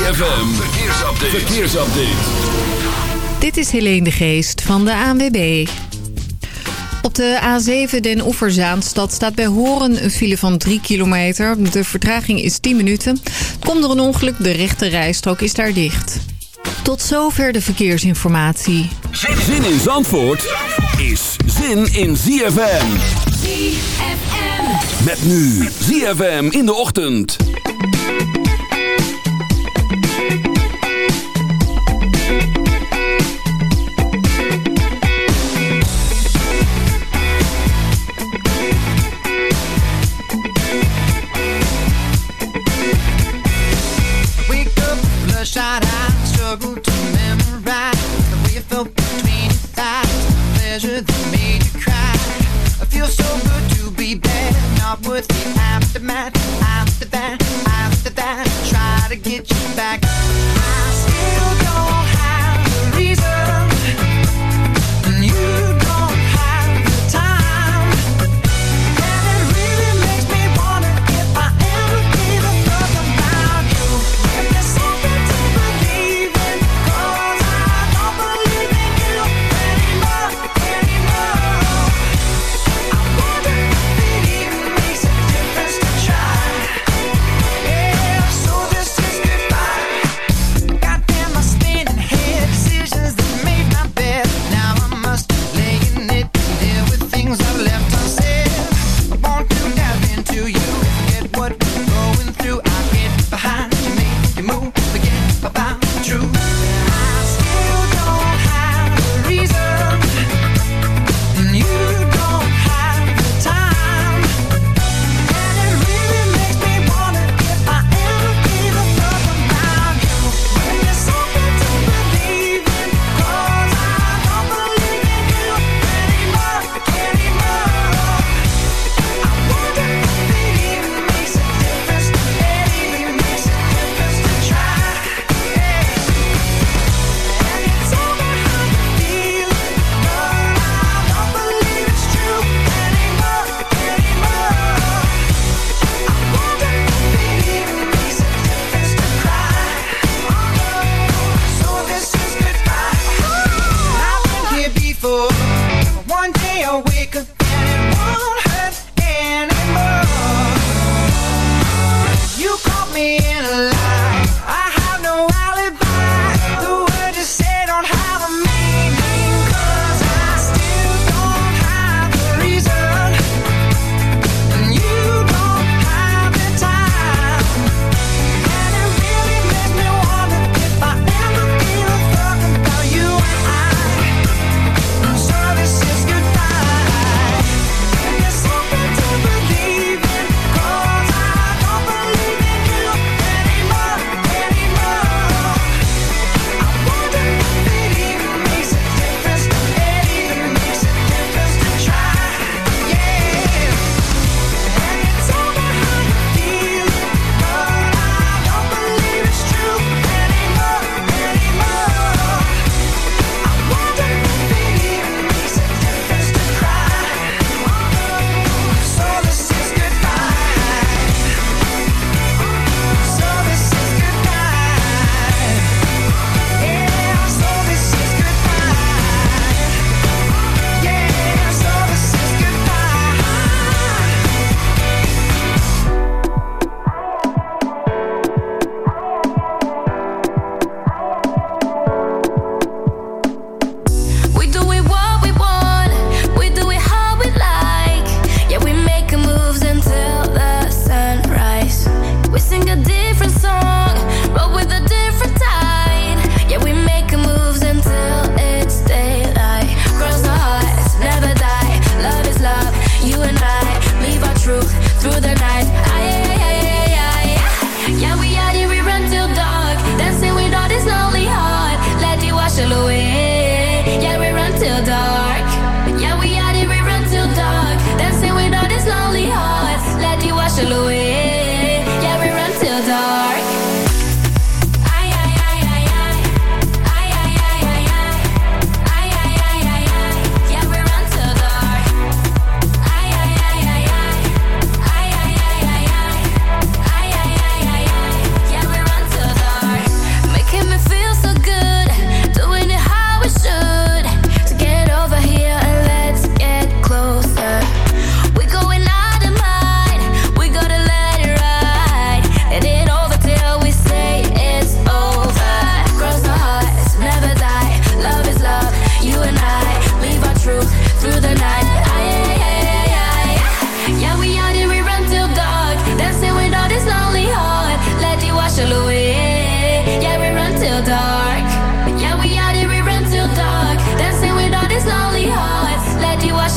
ZFM, verkeersupdate. verkeersupdate. Dit is Helene de Geest van de ANWB. Op de A7 Den Oeverzaanstad staat bij Horen een file van 3 kilometer. De vertraging is 10 minuten. Komt er een ongeluk, de rechte rijstrook is daar dicht. Tot zover de verkeersinformatie. Zin in Zandvoort is zin in ZFM. ZFM. Met nu ZFM in de ochtend. pleasure that made you cry. I feel so good to be bad. not worth the aftermath. After that, after that, try to get you back. I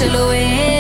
till the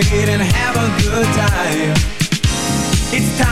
celebrate and have a good time. It's time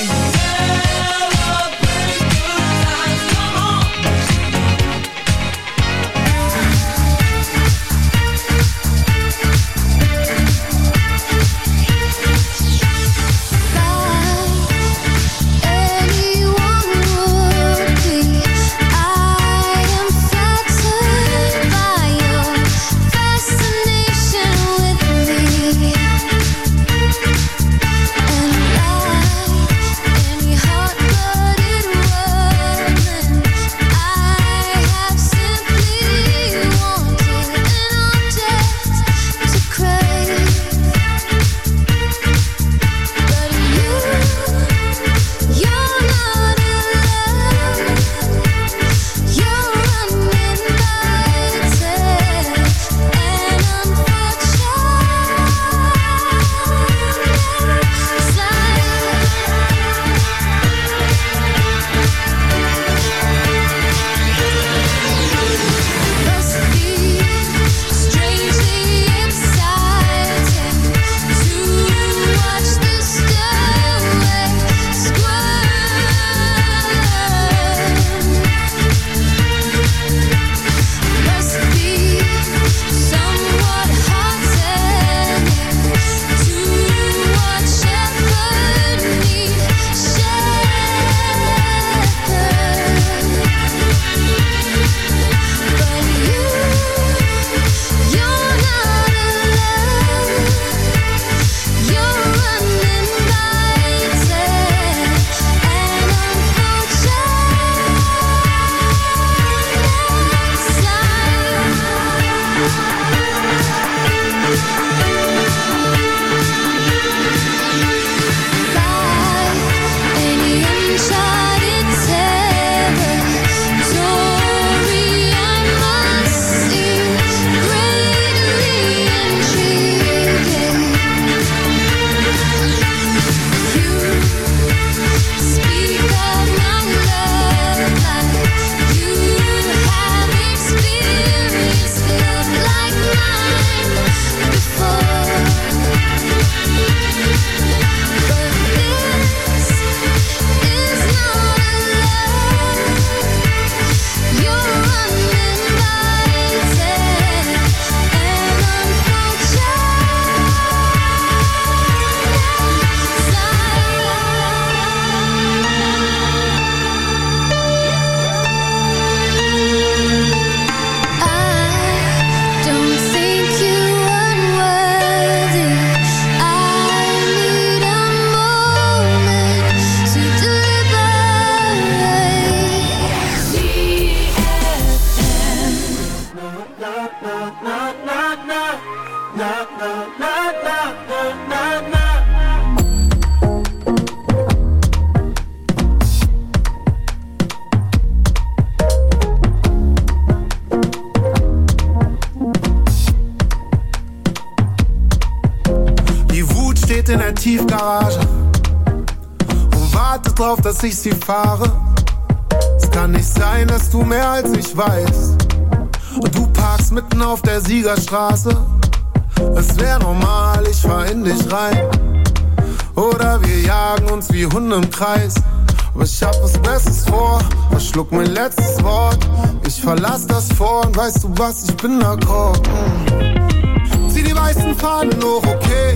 in der Tiefgarage und wartet drauf, dass ich sie fahre. Es kann nicht sein, dass du mehr als ich weißt. Und du parkst mitten auf der Siegerstraße. Es wär normal, ich fahr in dich rein. Oder wir jagen uns wie Hunde im Kreis. Aber ich hab was Besseres vor, verschluck mein letztes Wort. Ich verlass das vor und weißt du was, ich bin d'accord. Zieh die weißen Fahnen hoch, okay.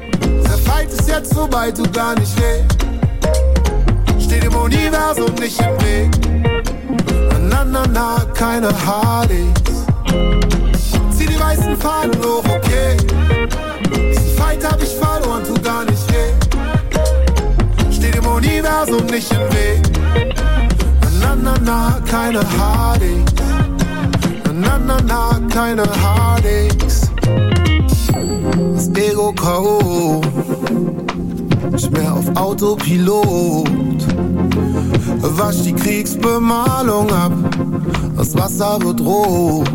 Fight ist jetzt vorbei, tut gar nicht weh. Steht im Universum nicht im Weg. Na, na, na, keine Hardys. Zieh die weißen Fahnen hoch, okay. Diesen Fight hab ich verloren, tut gar nicht weh. Steht im Universum nicht im Weg. Na, na, na, keine Hardys. Na, na, na, keine Hardys. Ego K.O. Mehr auf Autopilot. Wasch die Kriegsbemalung ab. Das Wasser wird rot.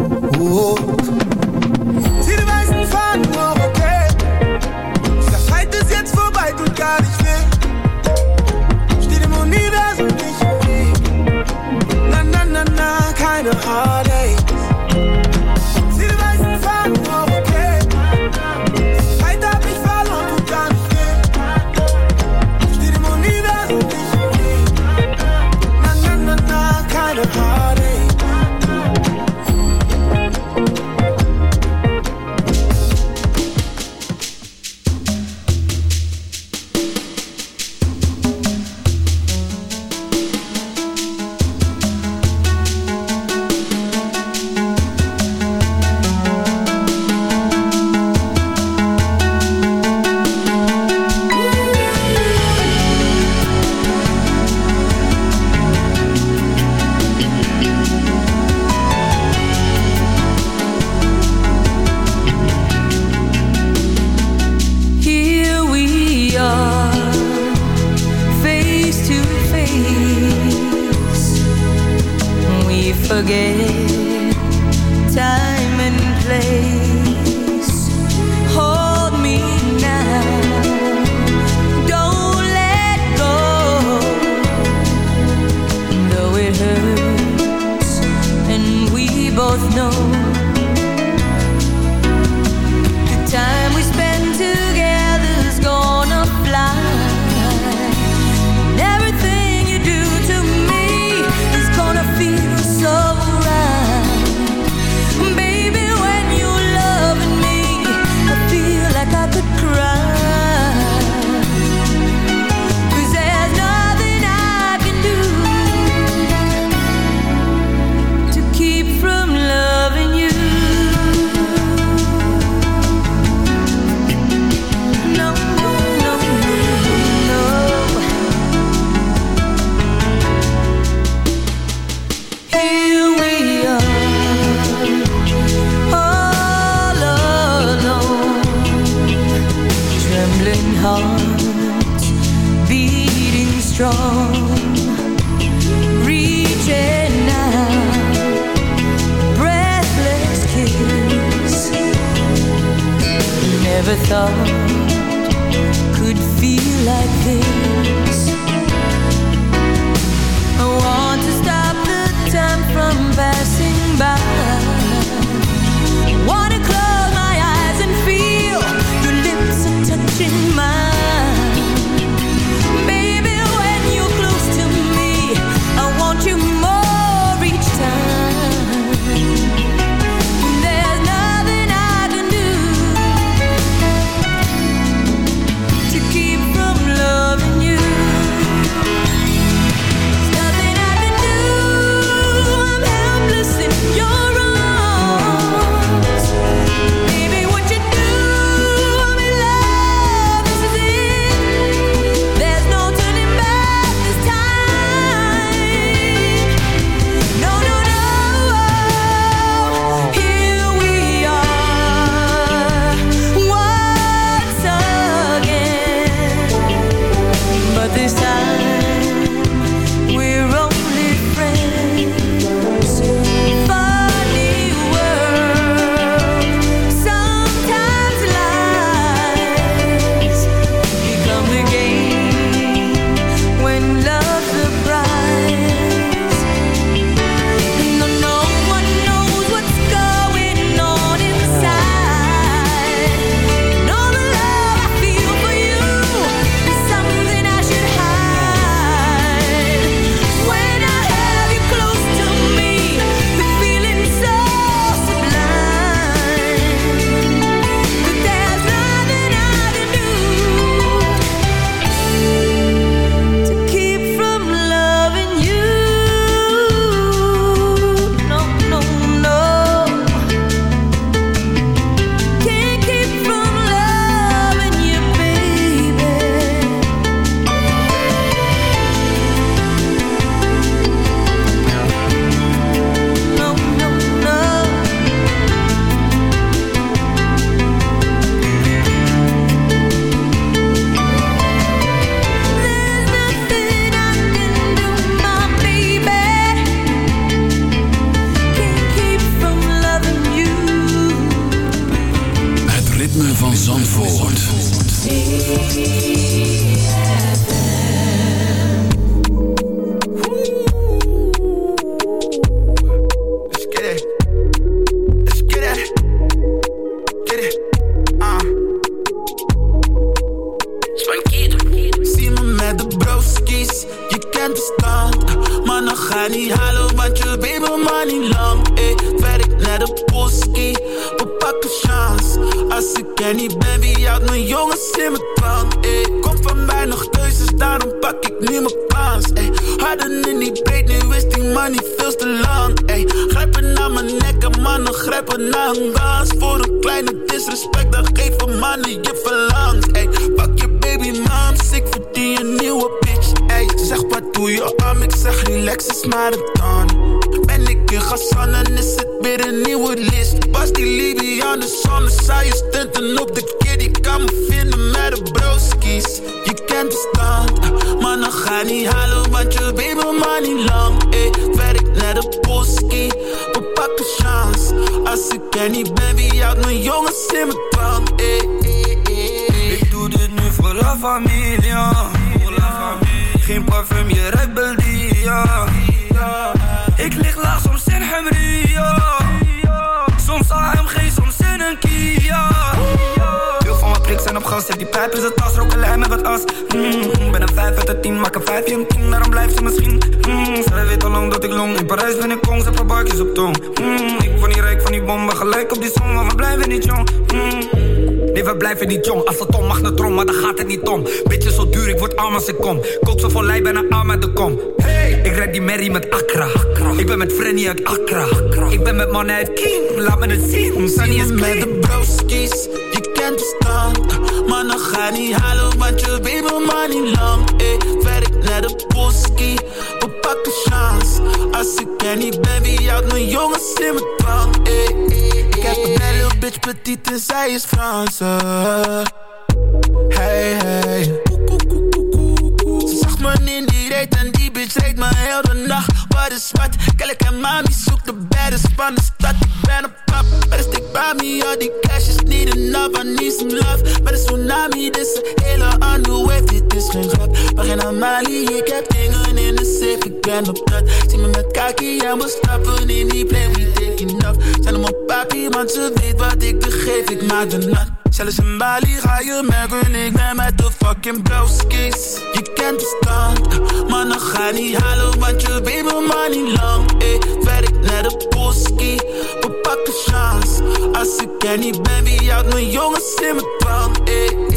Lijp is de tas, roken lijn met wat as mm, Ben een vijf uit de 10, maak een 5 en 10 Daarom blijf ze misschien mm, Zij weet al lang dat ik long In Parijs ben ik kong, ze een buikjes op tong mm, Ik van die rijk van die bommen Gelijk op die zon, maar we blijven niet jong mm. Nee, we blijven niet jong. Als het om trom, maar dan gaat het niet om. Beetje zo duur, ik word arm als ik kom. Kook zo van lijn, bijna arm uit de kom. Hey! Ik red die merrie met Accra. Ik ben met Frenny uit Accra. Ik ben met mannen uit King, laat me het zien. Sunny is met de broskies weekend bestaat Maar nog ga niet halen, want je weet me maar niet lang Ey, werk naar de boski, we pakken chance Als ik er niet ben, wie houdt mijn jongens in mijn drank Ey, ik heb een little bitch petite en zij is Franse uh. Hey, hey. Ze zag me in die reet en die bitch reed me heel de nacht. Is wat? Kijk en mami zoek de baddest van de stad. Ik ben een pap, maar stick bij me. All die cash is niet enough, I need some love. Maar de tsunami, dit is een hele andere wave. Dit is geen grap, maar geen Amali. Ik heb dingen in de safe, ik ben op dat. Zie me met kaki en we stappen in die plane. We taking off. Zijn hem op papi, want ze weet wat ik begeef. Ik maak de nat. Zelfs in Bali ga je merken, ik ben met de fucking broskies. Je kent de stand, maar dan ga niet halen, want je me maar niet lang. Eh, werk net de boski, we pakken chance. Als ik er niet ben, wie houdt mijn jongens in mijn dwang? Eh,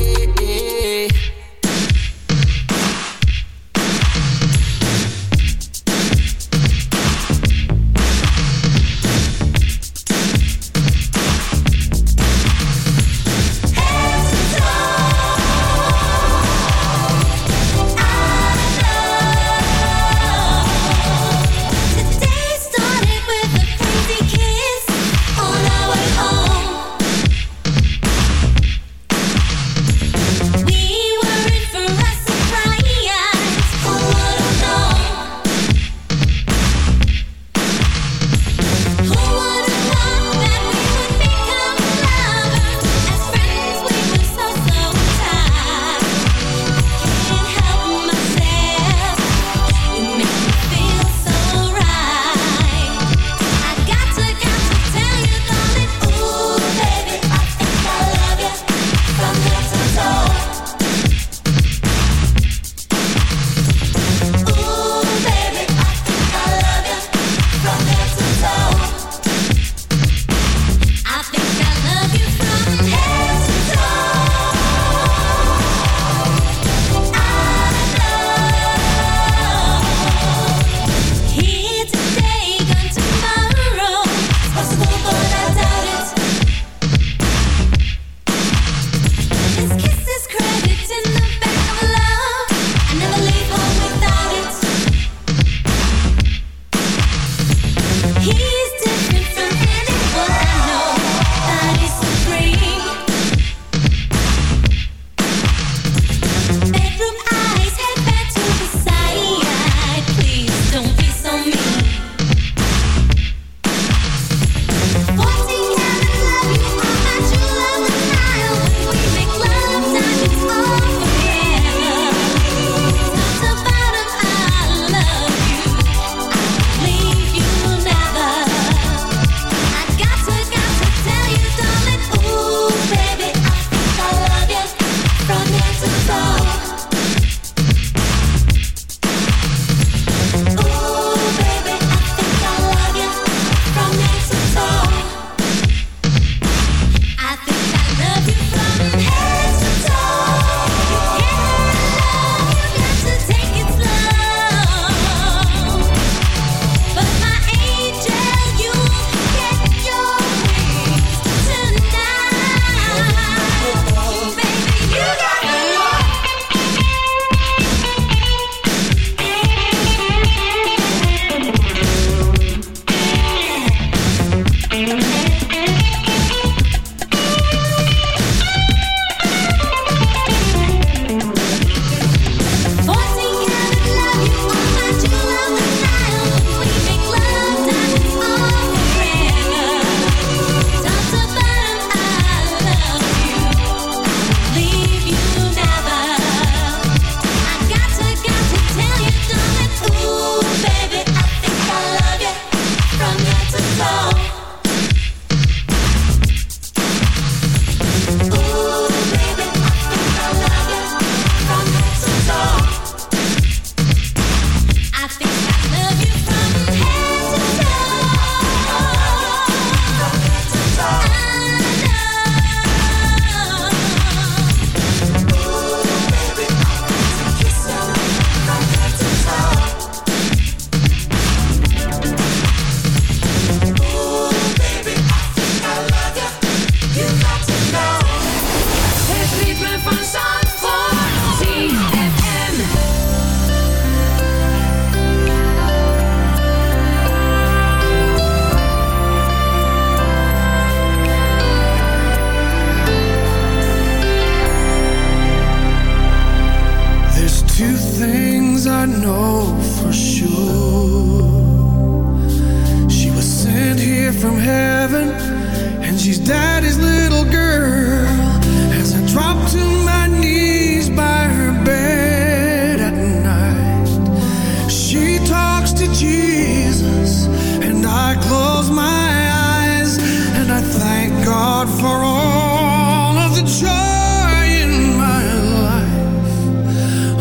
Jesus and I close my eyes and I thank God for all of the joy in my life.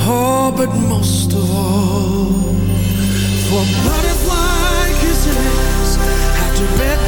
Oh, but most of all, for butterfly kisses after bedtime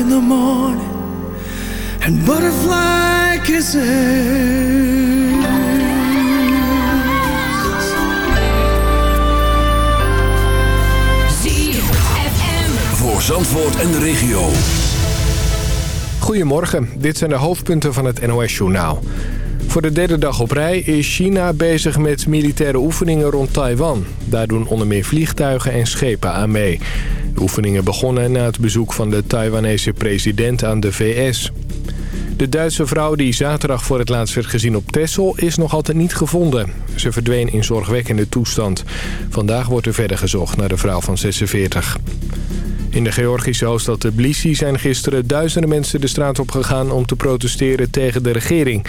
in the morning and butterfly kisses. Voor Zandvoort en de regio. Goedemorgen, dit zijn de hoofdpunten van het NOS-journaal. Voor de derde dag op rij is China bezig met militaire oefeningen rond Taiwan. Daar doen onder meer vliegtuigen en schepen aan mee. De oefeningen begonnen na het bezoek van de Taiwanese president aan de VS. De Duitse vrouw die zaterdag voor het laatst werd gezien op Texel is nog altijd niet gevonden. Ze verdween in zorgwekkende toestand. Vandaag wordt er verder gezocht naar de vrouw van 46. In de Georgische hoofdstad Tbilisi zijn gisteren duizenden mensen de straat op gegaan om te protesteren tegen de regering.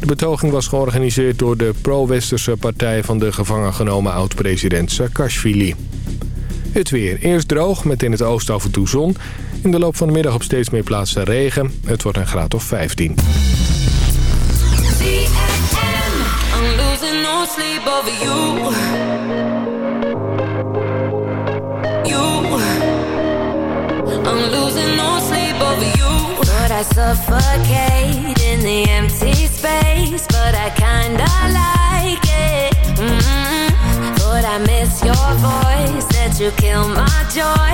De betoging was georganiseerd door de pro-westerse partij van de gevangen genomen oud-president Saakashvili. Het weer. Eerst droog, met in het oosten af en toe zon. In de loop van de middag op steeds meer plaatsen regen. Het wordt een graad of 15. I'm losing no sleep over you. You. I'm losing no sleep over you. But I suffocate in the empty space. But I kinda like it. But I miss your voice. That you kill my joy.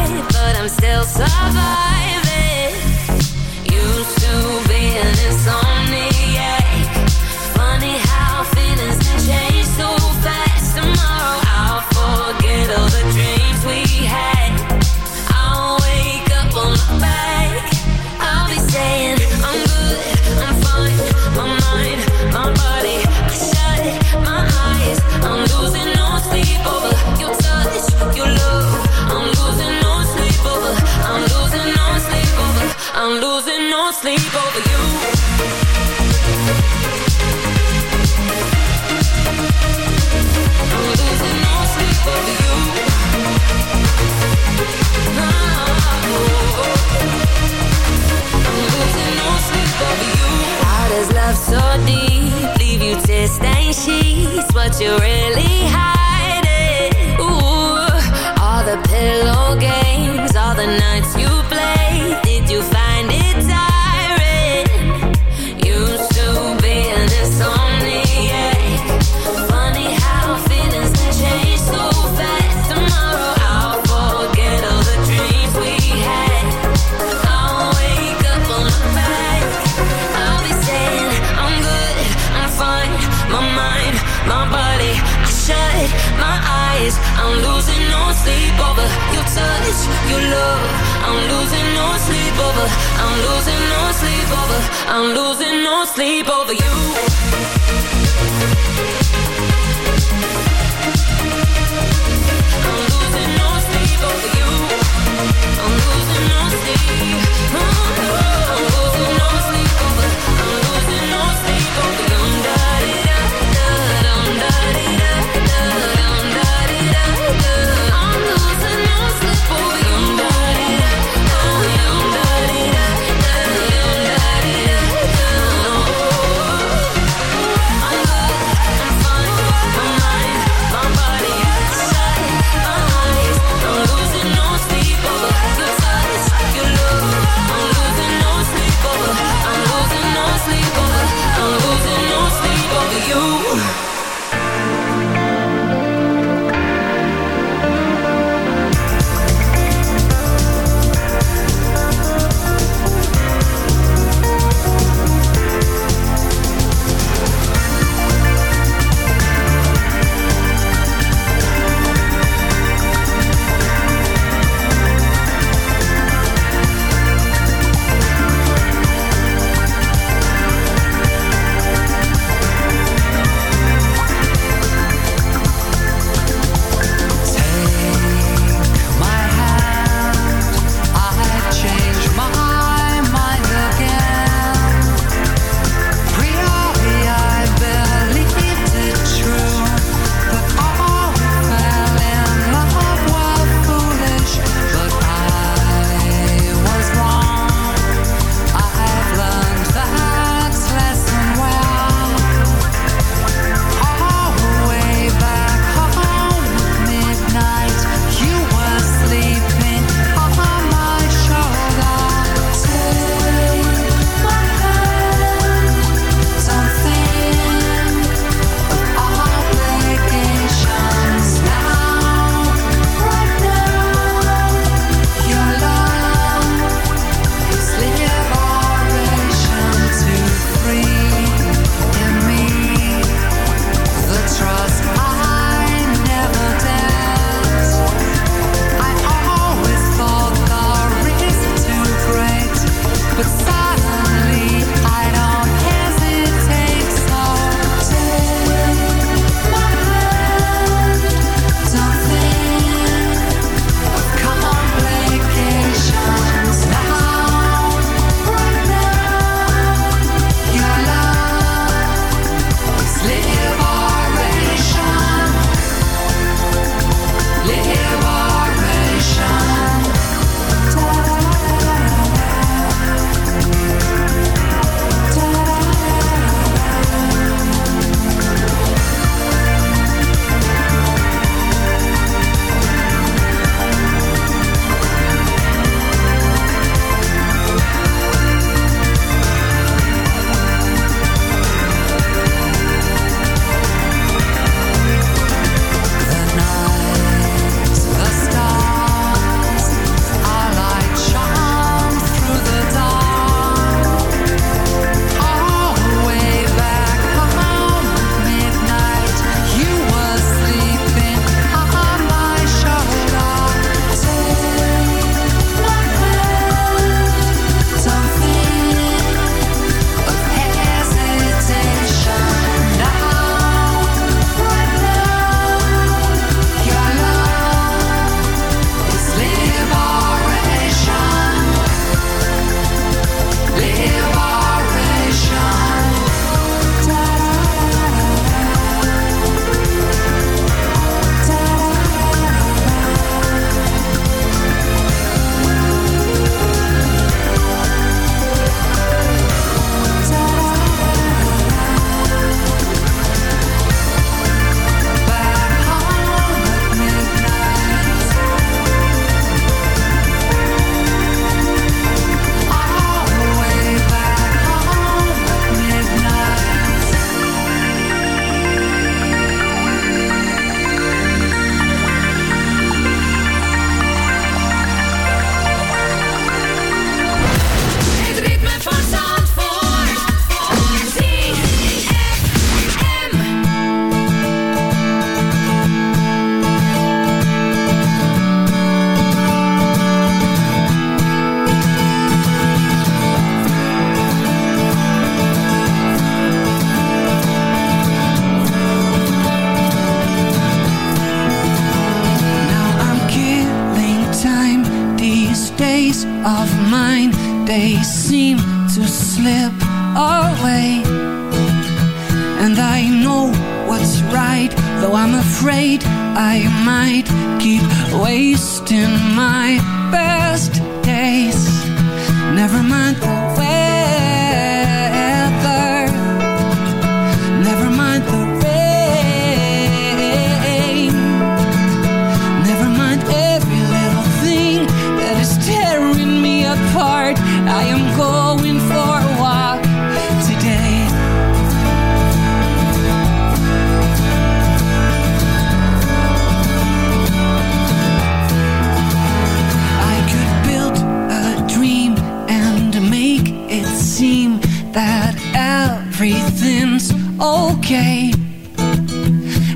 Okay.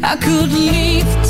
I could leave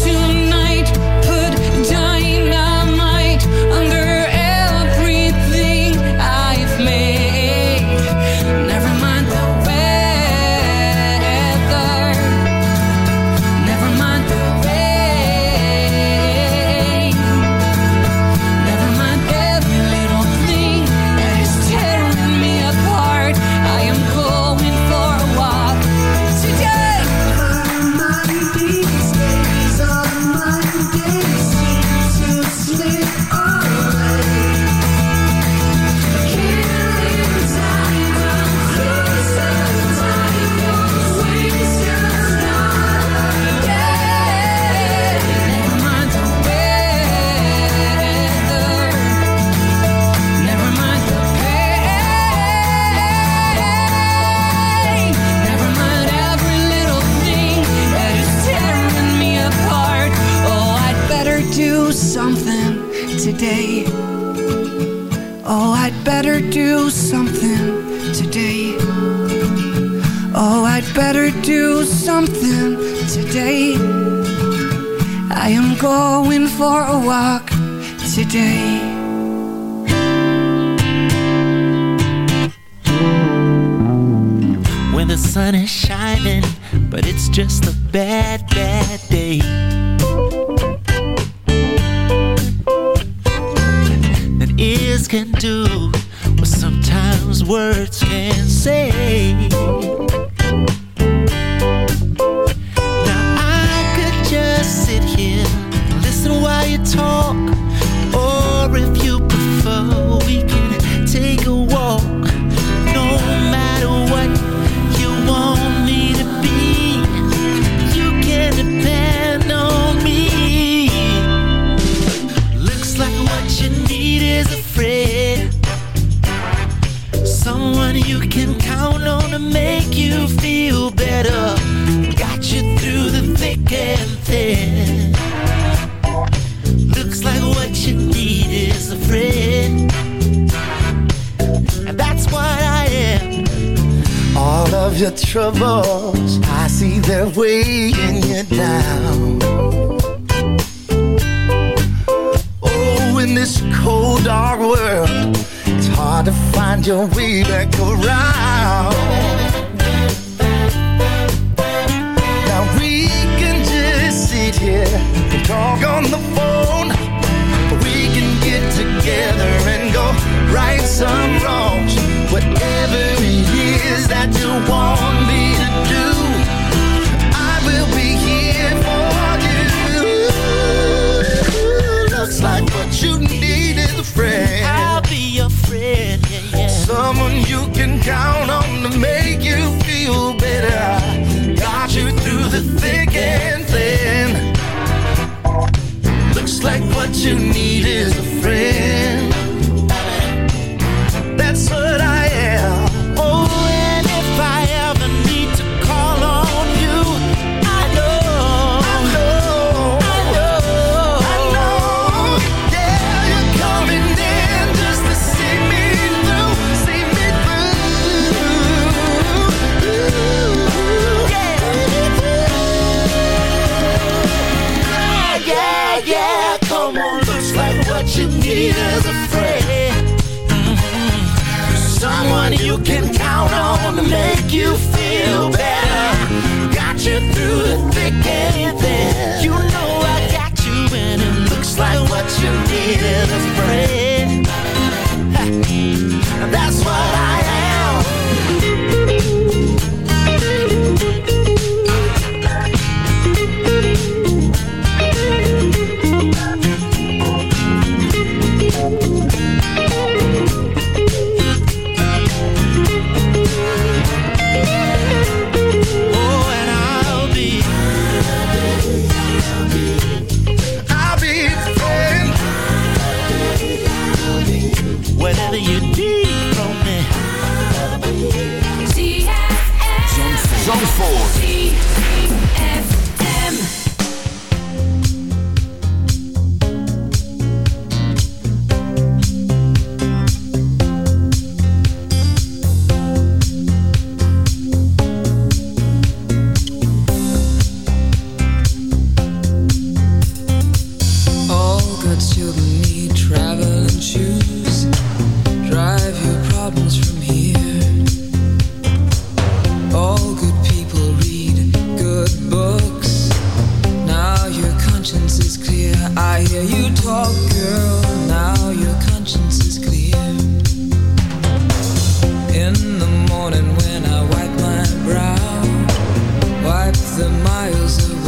the miles away.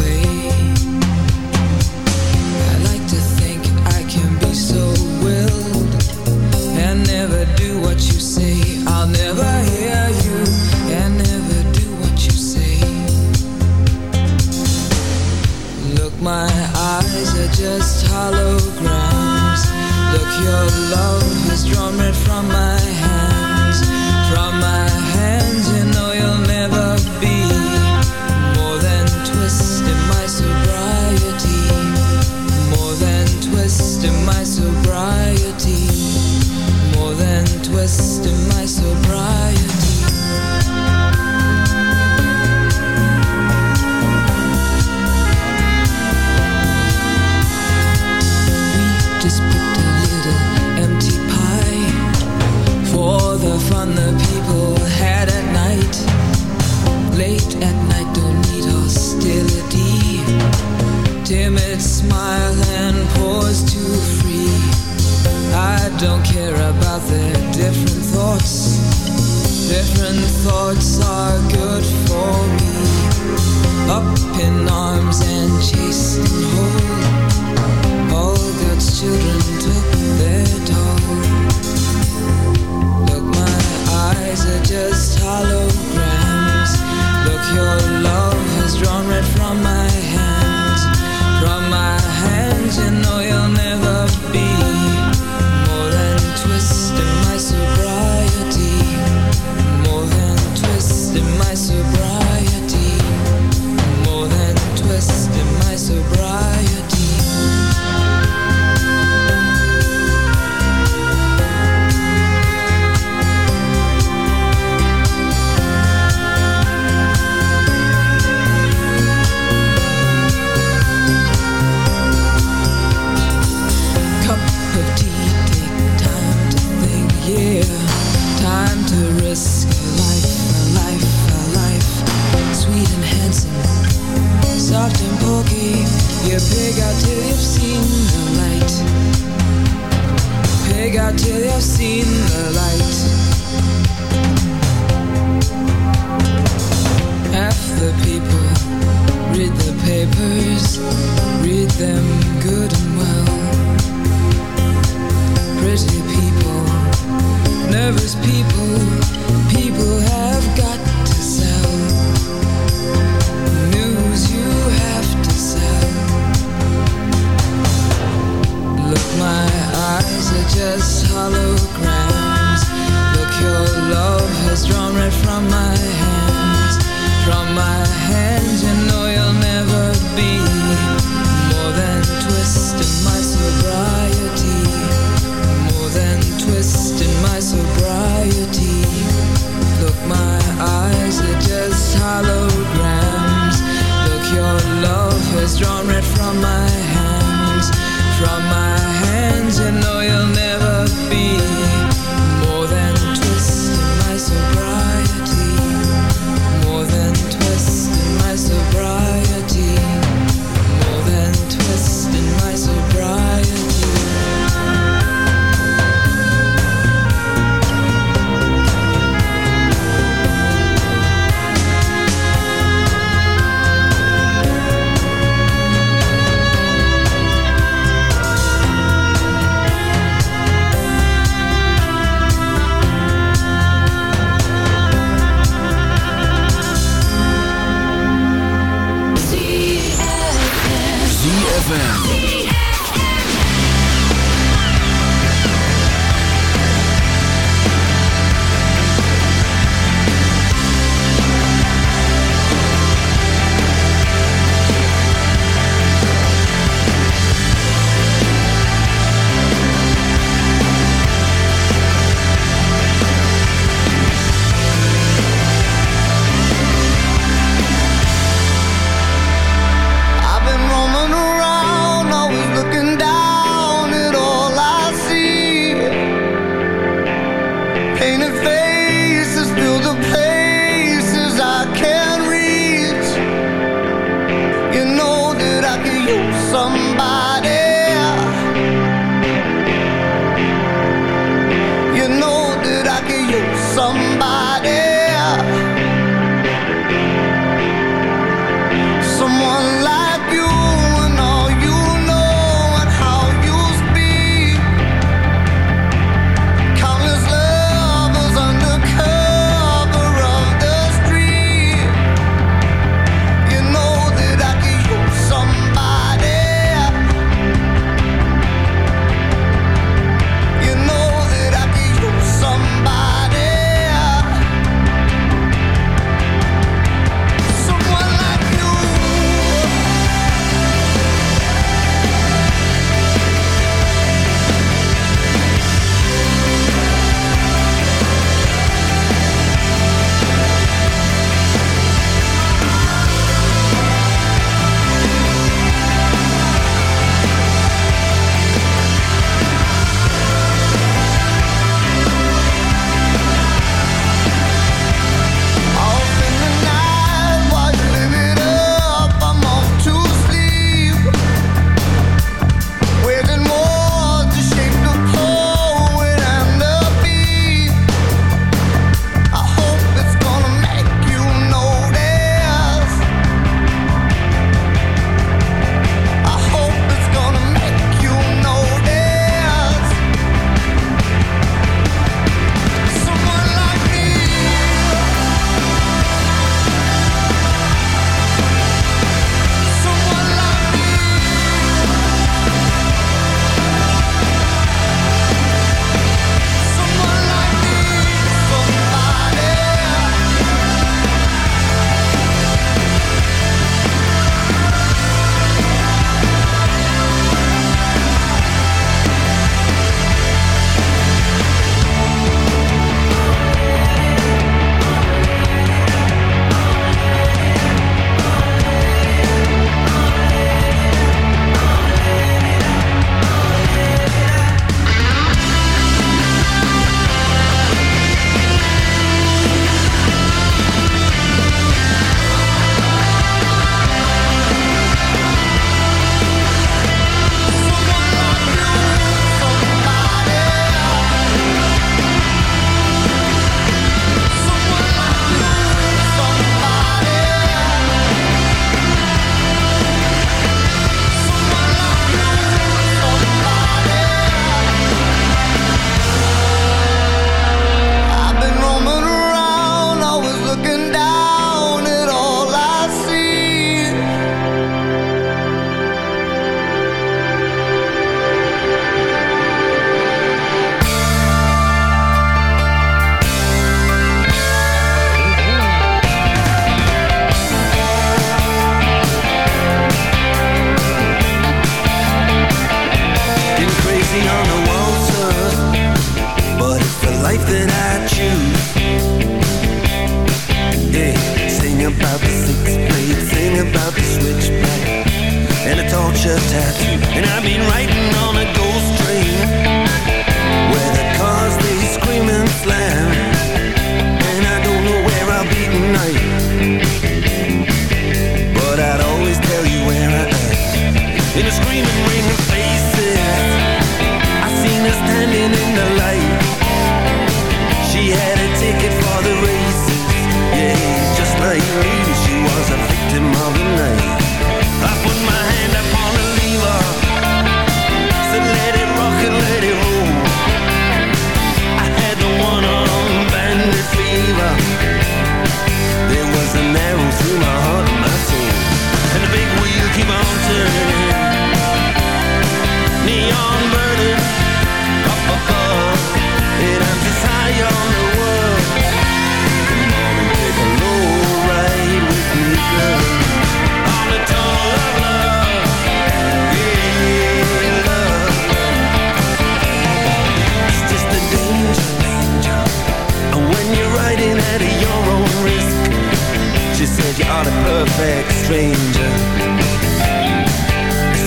not a perfect stranger.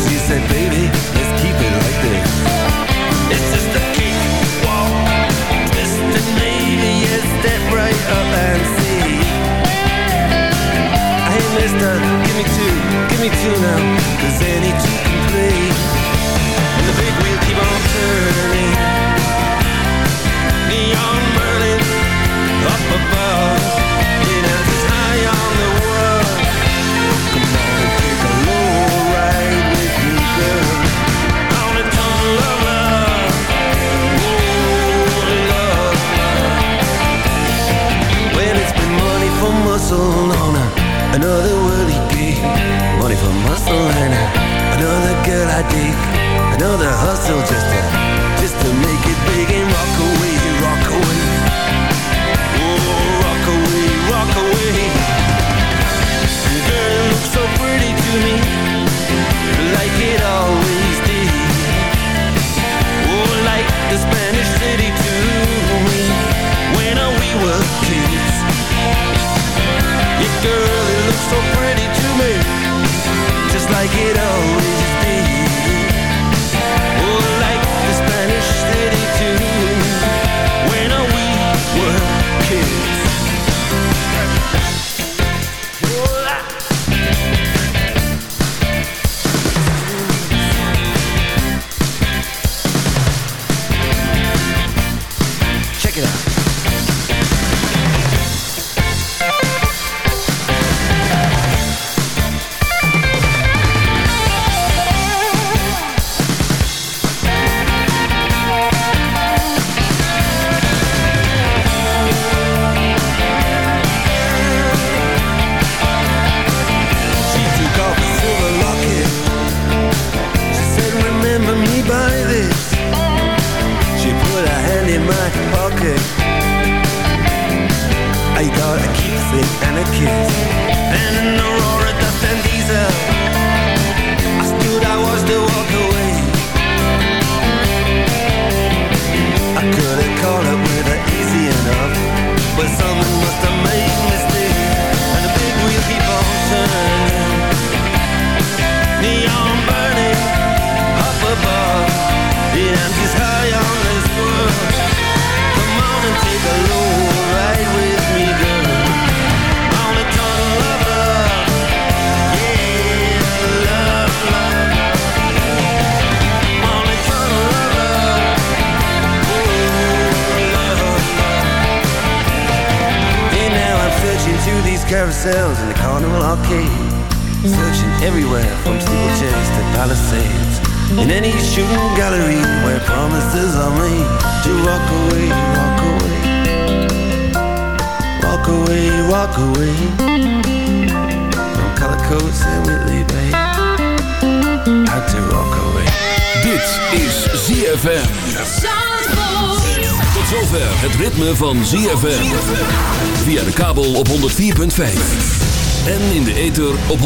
She said, baby, let's keep it like this. It's just a cakewalk Twisted lady, yes, step right up and see. Hey, mister, give me two, give me two now. Cause any two can play. And the big wheel keep on turning Neon hustled on her Another worldly gig. Money for muscle and Another girl I dig Another hustle just to